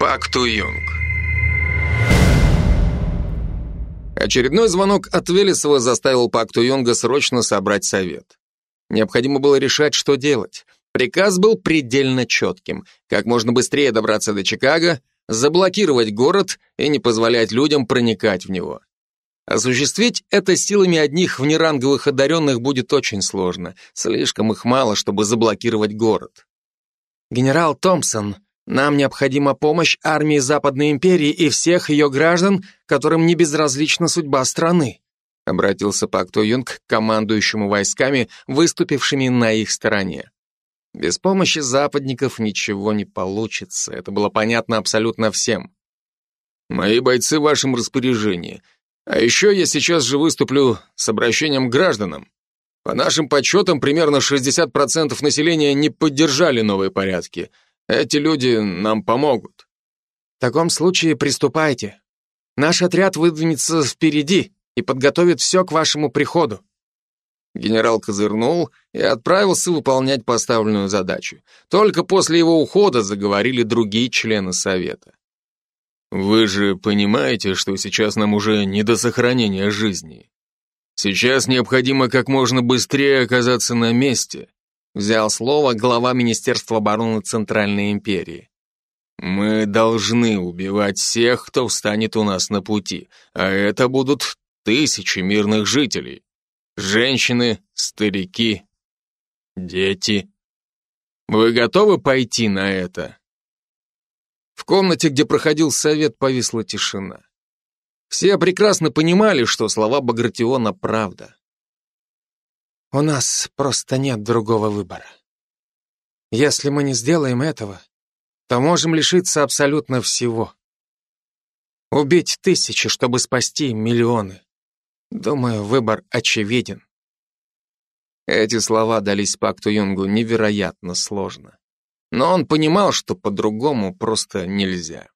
Пак Ту Юнг. Очередной звонок от Велесова заставил Пак Ту Юнга срочно собрать совет. Необходимо было решать, что делать. Приказ был предельно четким. Как можно быстрее добраться до Чикаго, заблокировать город и не позволять людям проникать в него. Осуществить это силами одних внеранговых одаренных будет очень сложно. Слишком их мало, чтобы заблокировать город. Генерал Томпсон, нам необходима помощь армии Западной империи и всех ее граждан, которым не безразлична судьба страны, обратился Пак То Юнг к командующему войсками, выступившими на их стороне. Без помощи западников ничего не получится, это было понятно абсолютно всем. Мои бойцы в вашем распоряжении. А еще я сейчас же выступлю с обращением к гражданам. По нашим подсчетам, примерно 60% населения не поддержали новые порядки. Эти люди нам помогут. В таком случае приступайте. Наш отряд выдвинется впереди и подготовит все к вашему приходу. Генерал козырнул и отправился выполнять поставленную задачу. Только после его ухода заговорили другие члены совета. Вы же понимаете, что сейчас нам уже не до сохранения жизни. Сейчас необходимо как можно быстрее оказаться на месте, взял слово глава Министерства обороны Центральной империи. Мы должны убивать всех, кто встанет у нас на пути, а это будут тысячи мирных жителей. Женщины, старики, дети. Вы готовы пойти на это? В комнате, где проходил совет, повисла тишина. Все прекрасно понимали, что слова Багратиона правда. У нас просто нет другого выбора. Если мы не сделаем этого, то можем лишиться абсолютно всего. Убить тысячи, чтобы спасти миллионы. Думаю, выбор очевиден. Эти слова дались Пакту Юнгу невероятно сложно но он понимал, что по-другому просто нельзя.